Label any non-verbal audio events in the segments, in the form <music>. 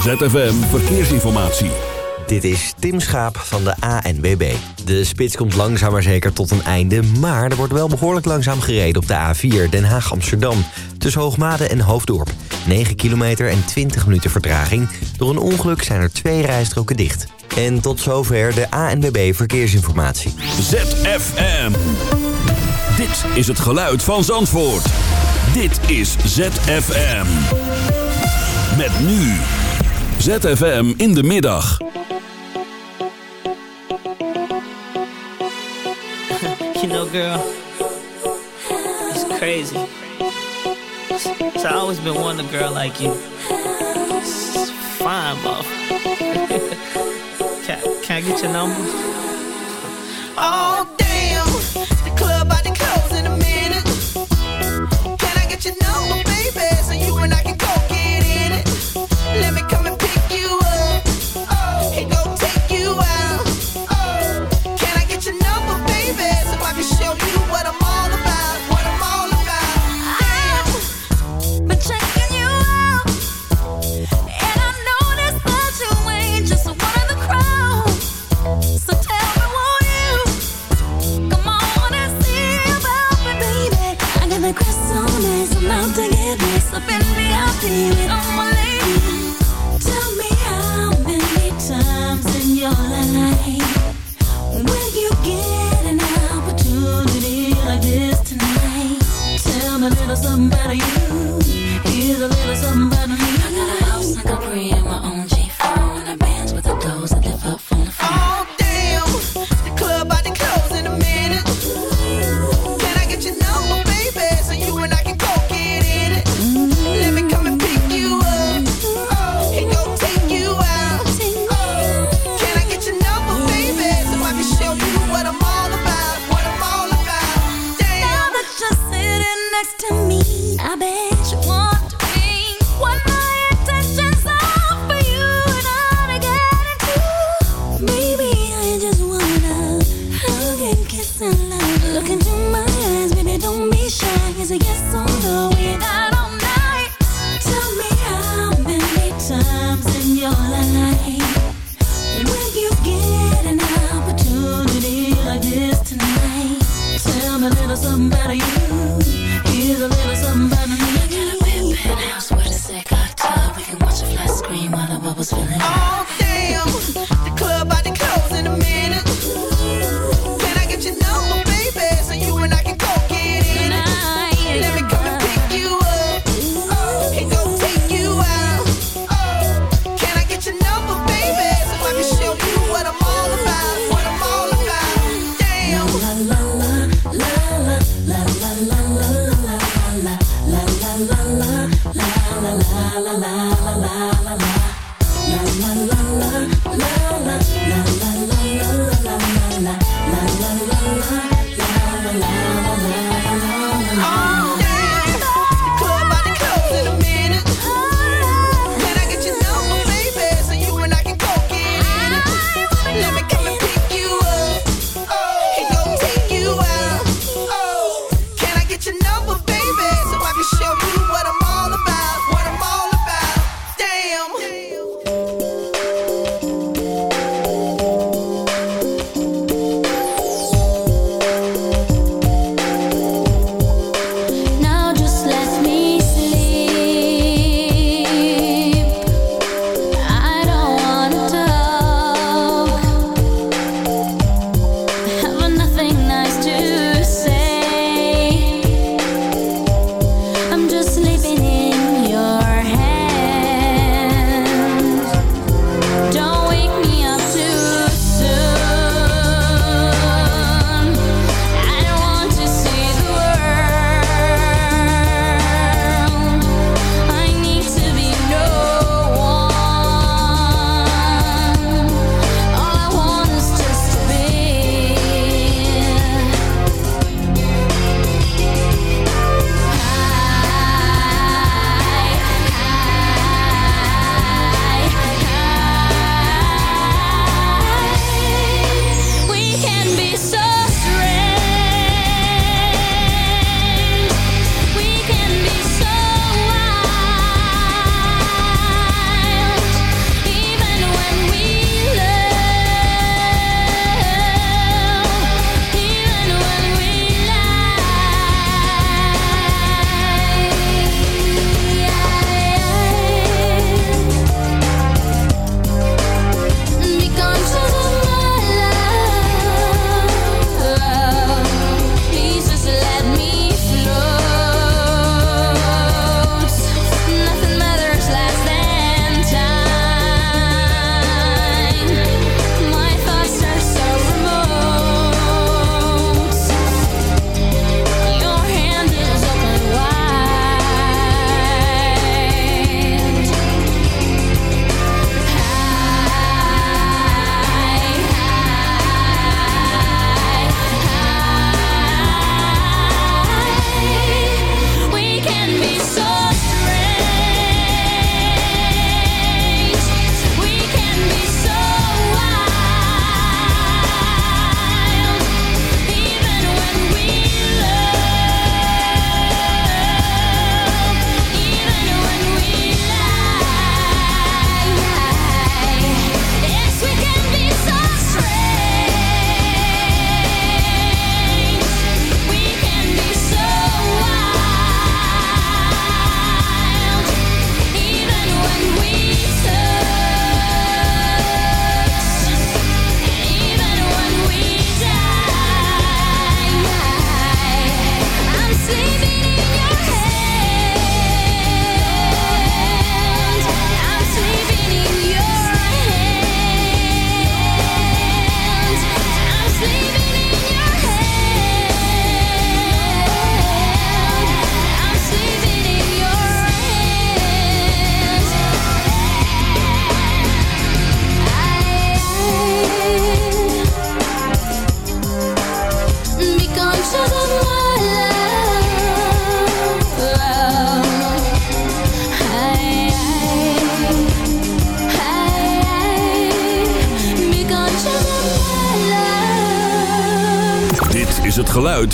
ZFM Verkeersinformatie. Dit is Tim Schaap van de ANWB. De spits komt langzaam maar zeker tot een einde... maar er wordt wel behoorlijk langzaam gereden op de A4 Den Haag-Amsterdam... tussen Hoogmade en Hoofddorp. 9 kilometer en 20 minuten vertraging. Door een ongeluk zijn er twee rijstroken dicht. En tot zover de ANWB Verkeersinformatie. ZFM. Dit is het geluid van Zandvoort. Dit is ZFM. Met nu... ZFM in de middag. You know, girl, it's crazy. So I always been wanting a girl like you. Fine, mom. <laughs> can, can I get your number? Oh, damn.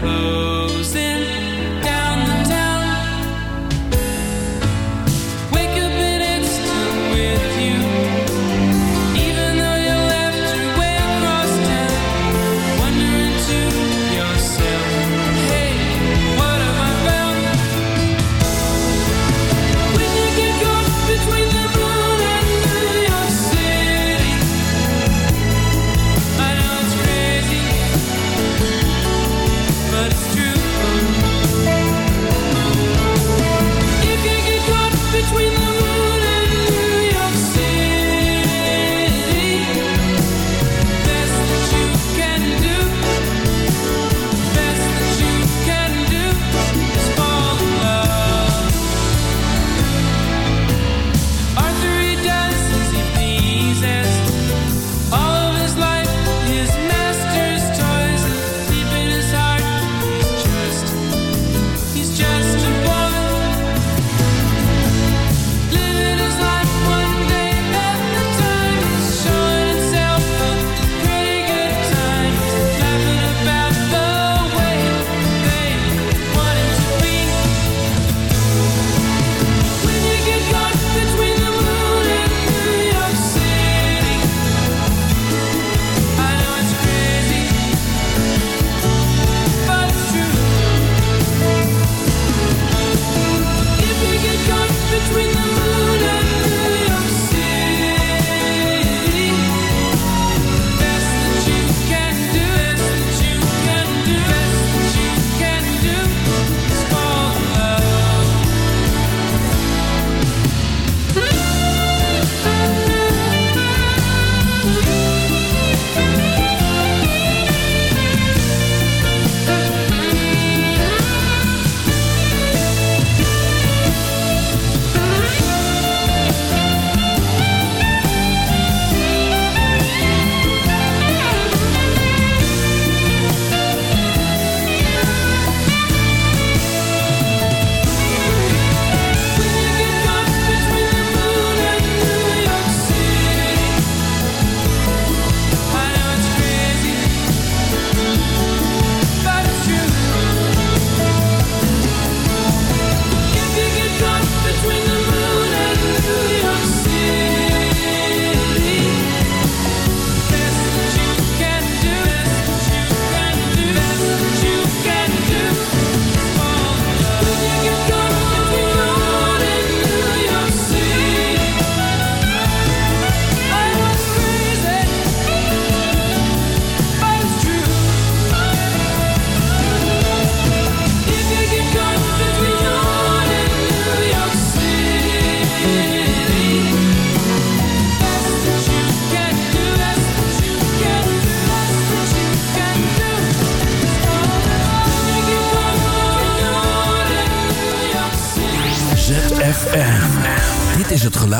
close.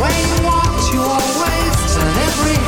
Rain walked you always, and every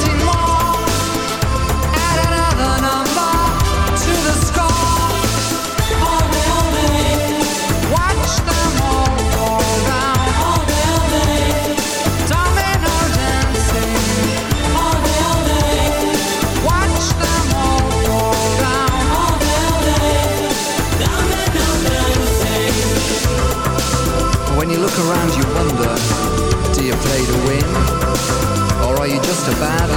bad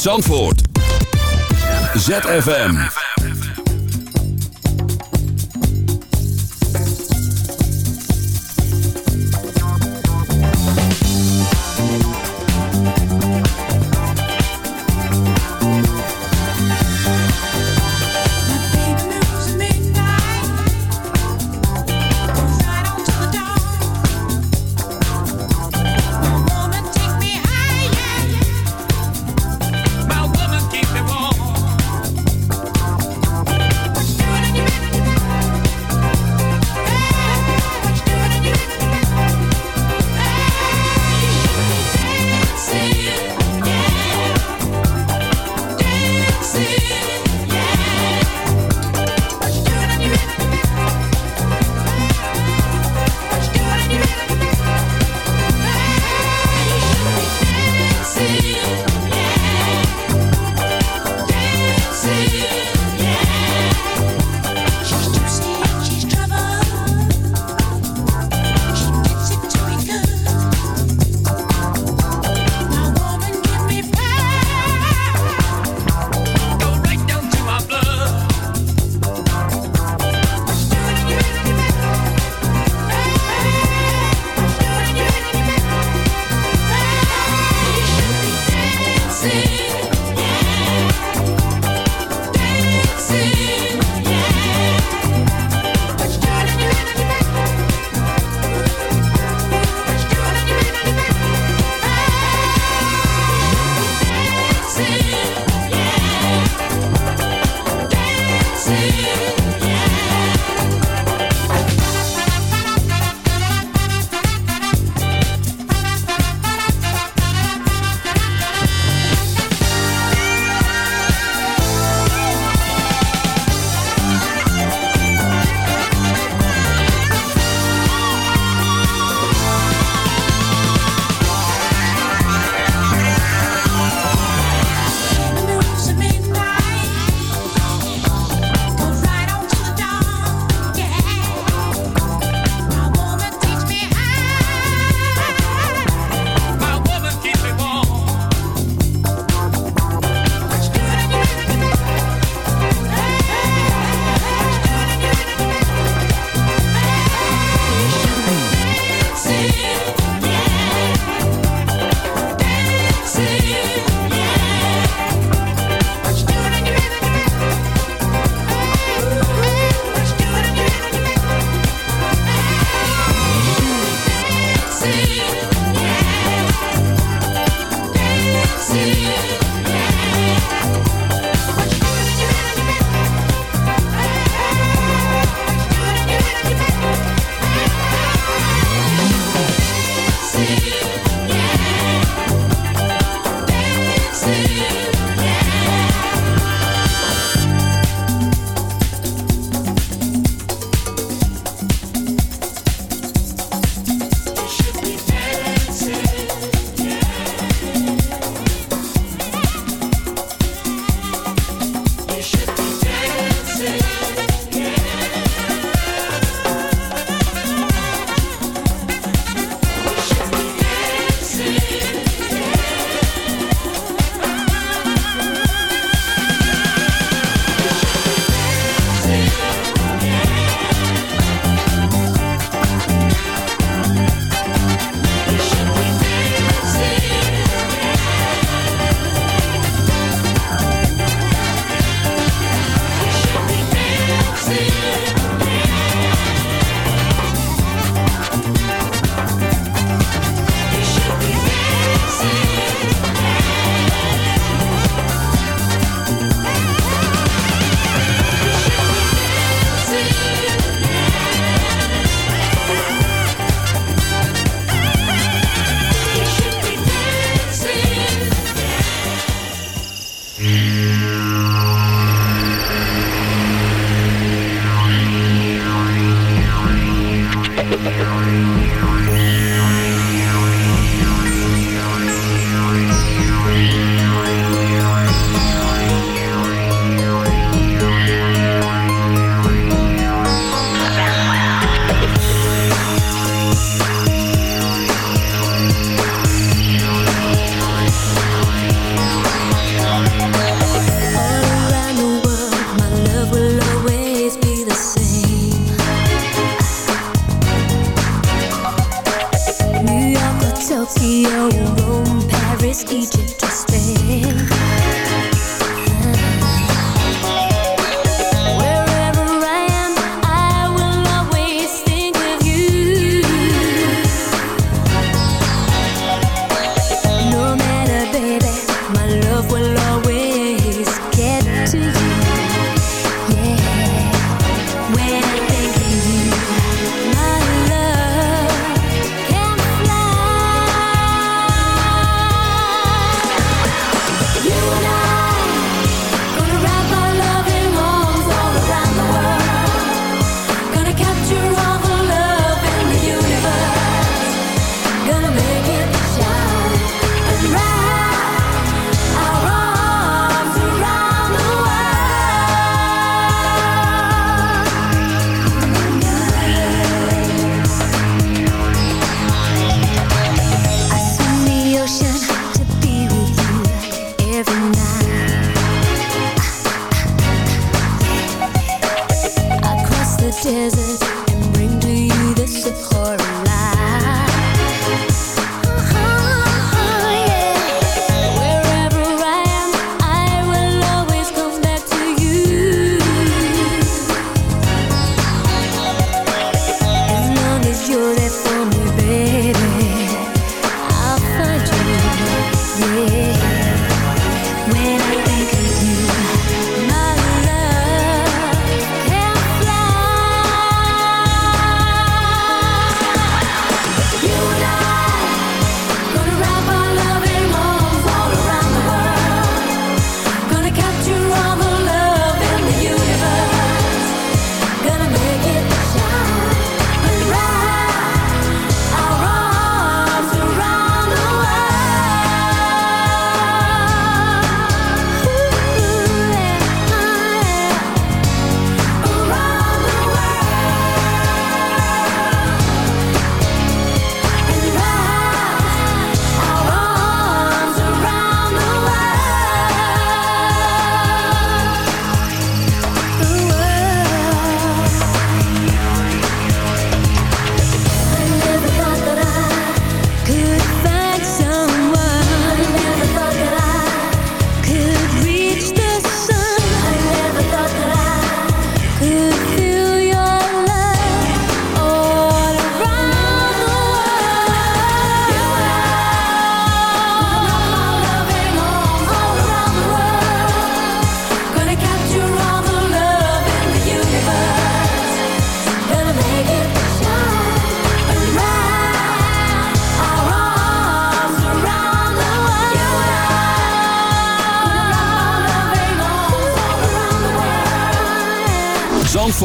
Zandvoort. ZFM.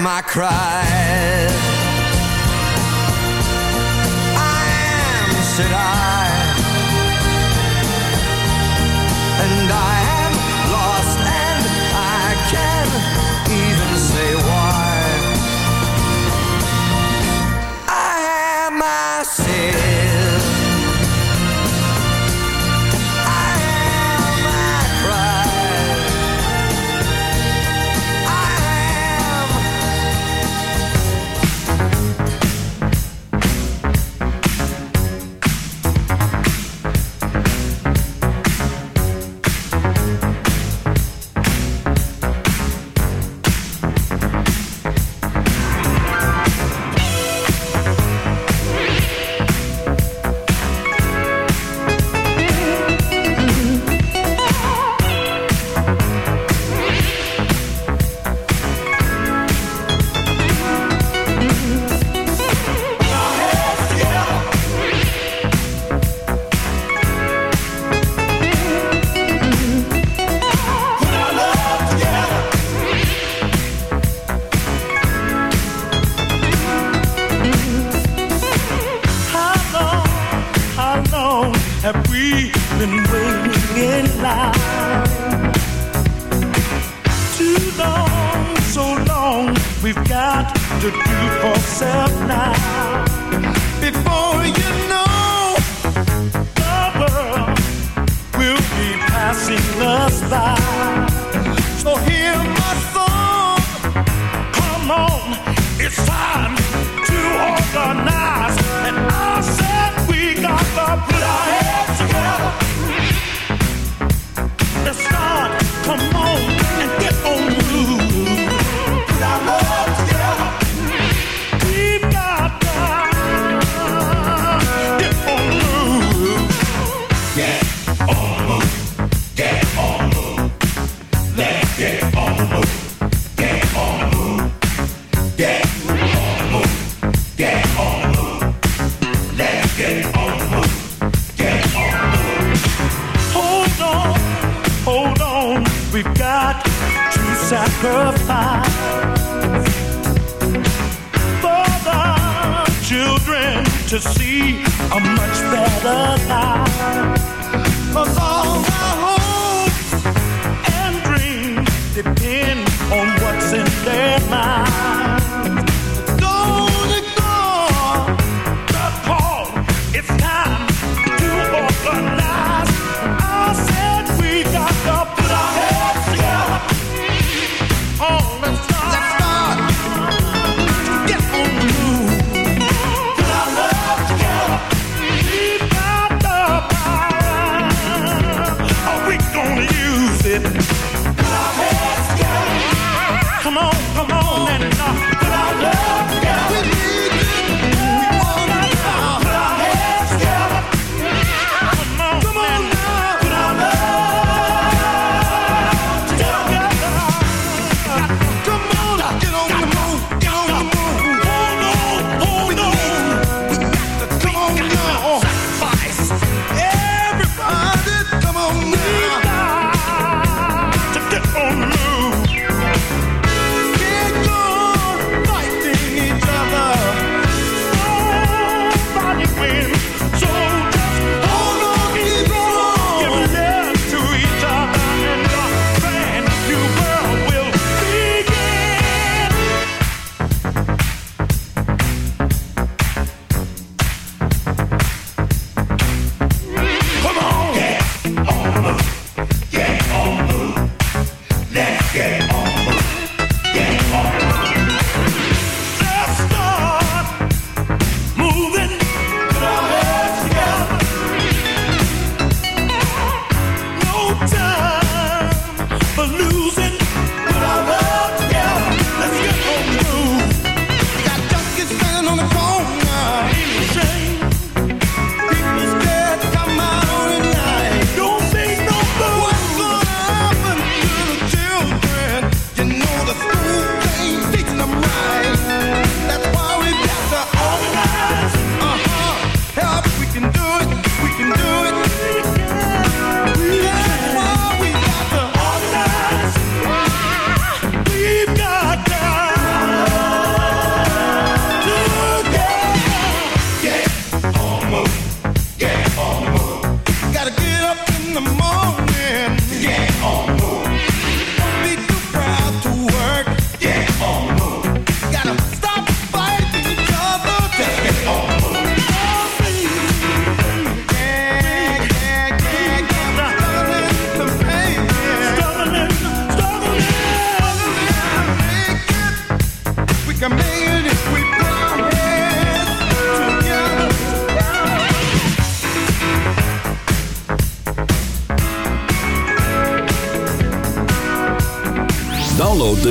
Am, I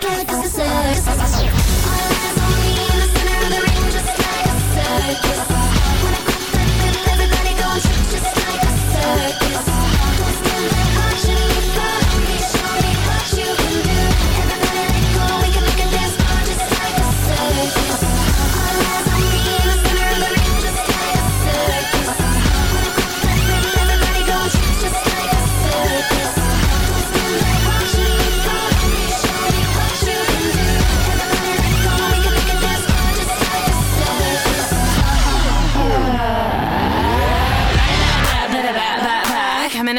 What? Like a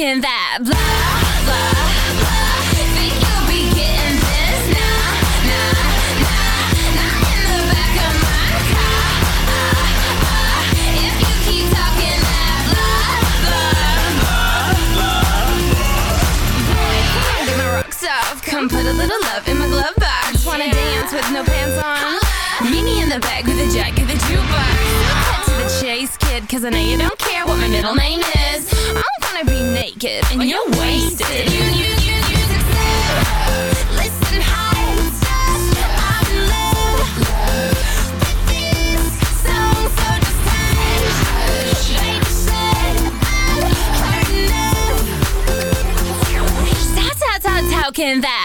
Talking that blah blah come on, get my rocks off. Come put a little love in my glove box. Wanna dance with no pants on? Meet me in the back with a jack of the jukebox. Cut to the chase, kid, cause I know you don't care what my middle name is. I'm gonna be naked and you're wasted. You, you, you, you listen, high stars, I'm in love with this song, so just hush. Baby said I've heard enough. How, how, how, how can that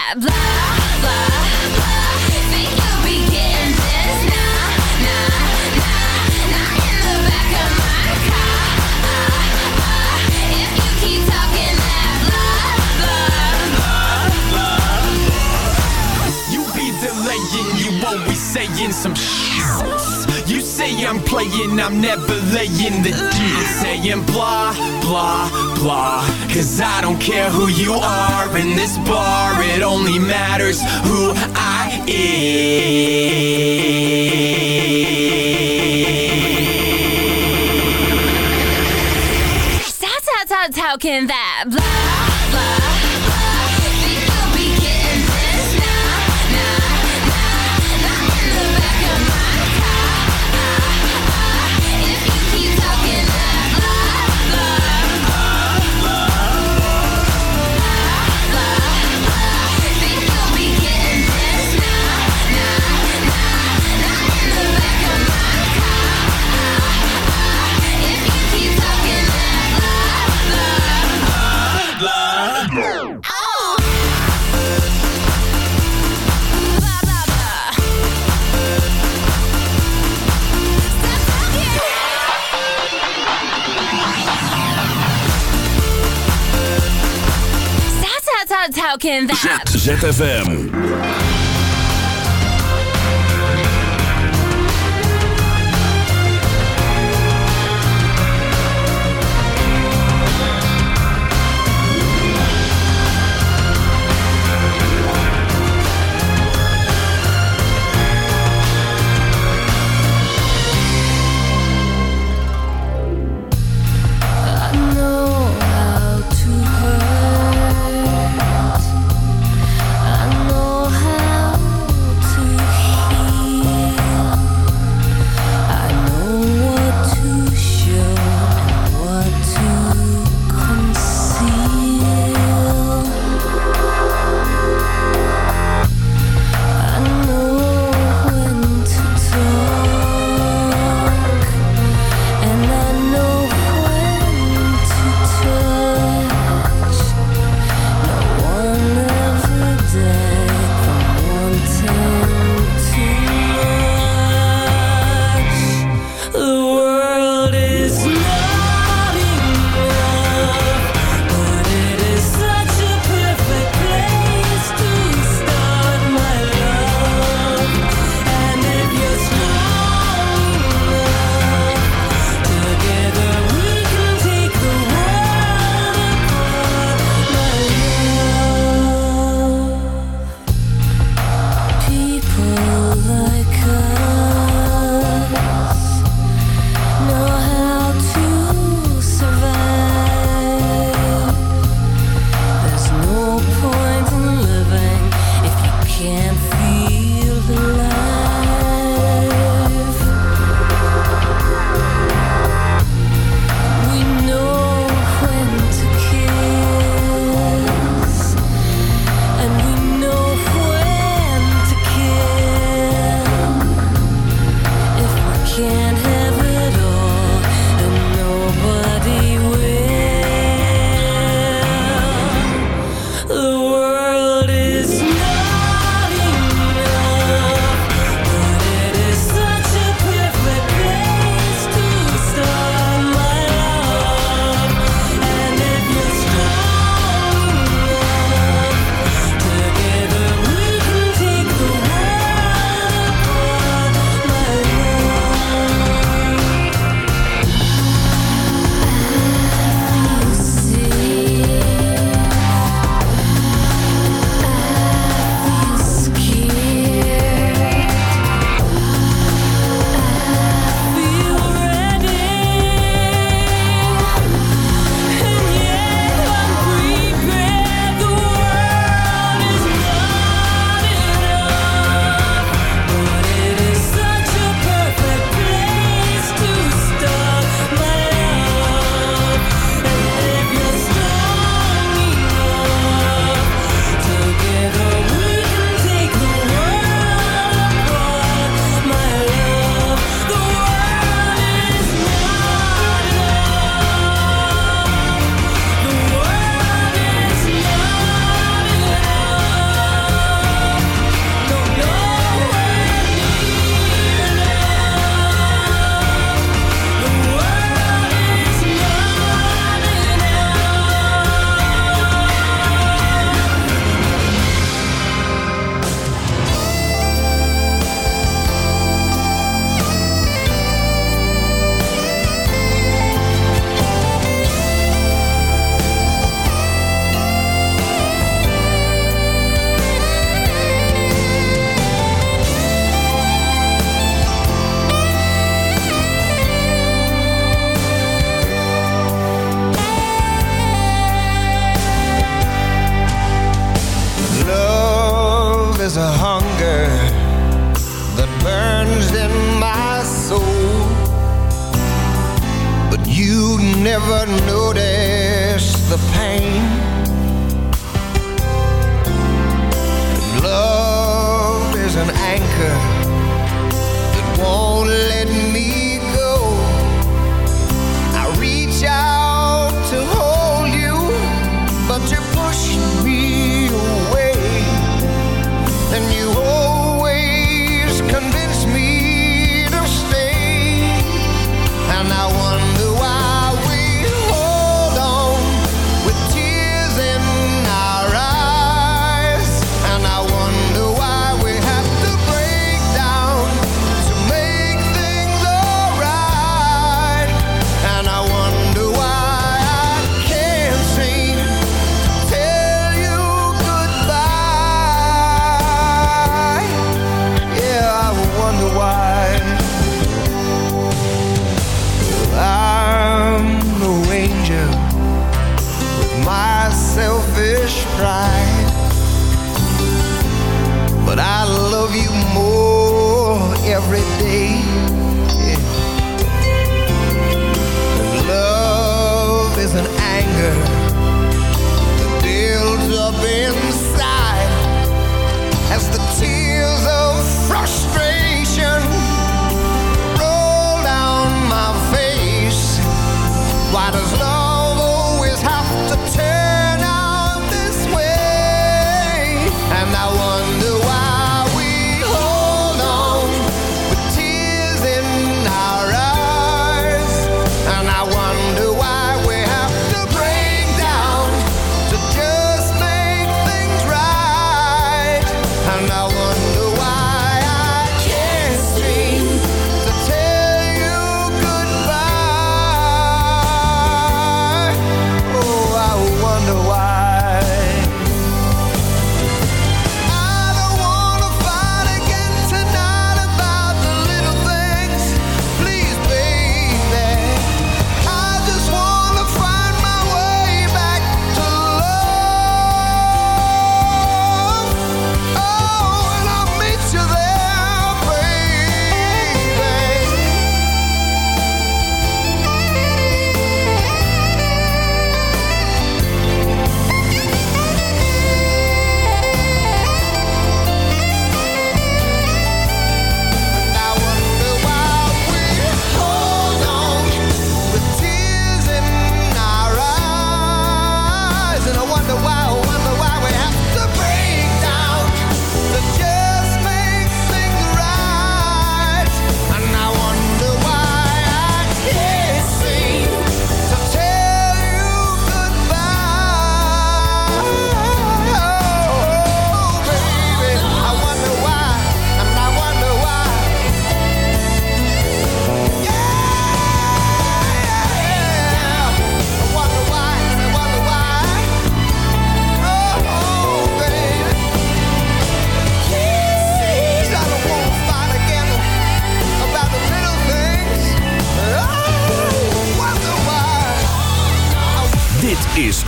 I'm playing, I'm never laying the deal. Saying blah, blah, blah. Cause I don't care who you are in this bar, it only matters who I am. How, how, how, how that blah ZFM.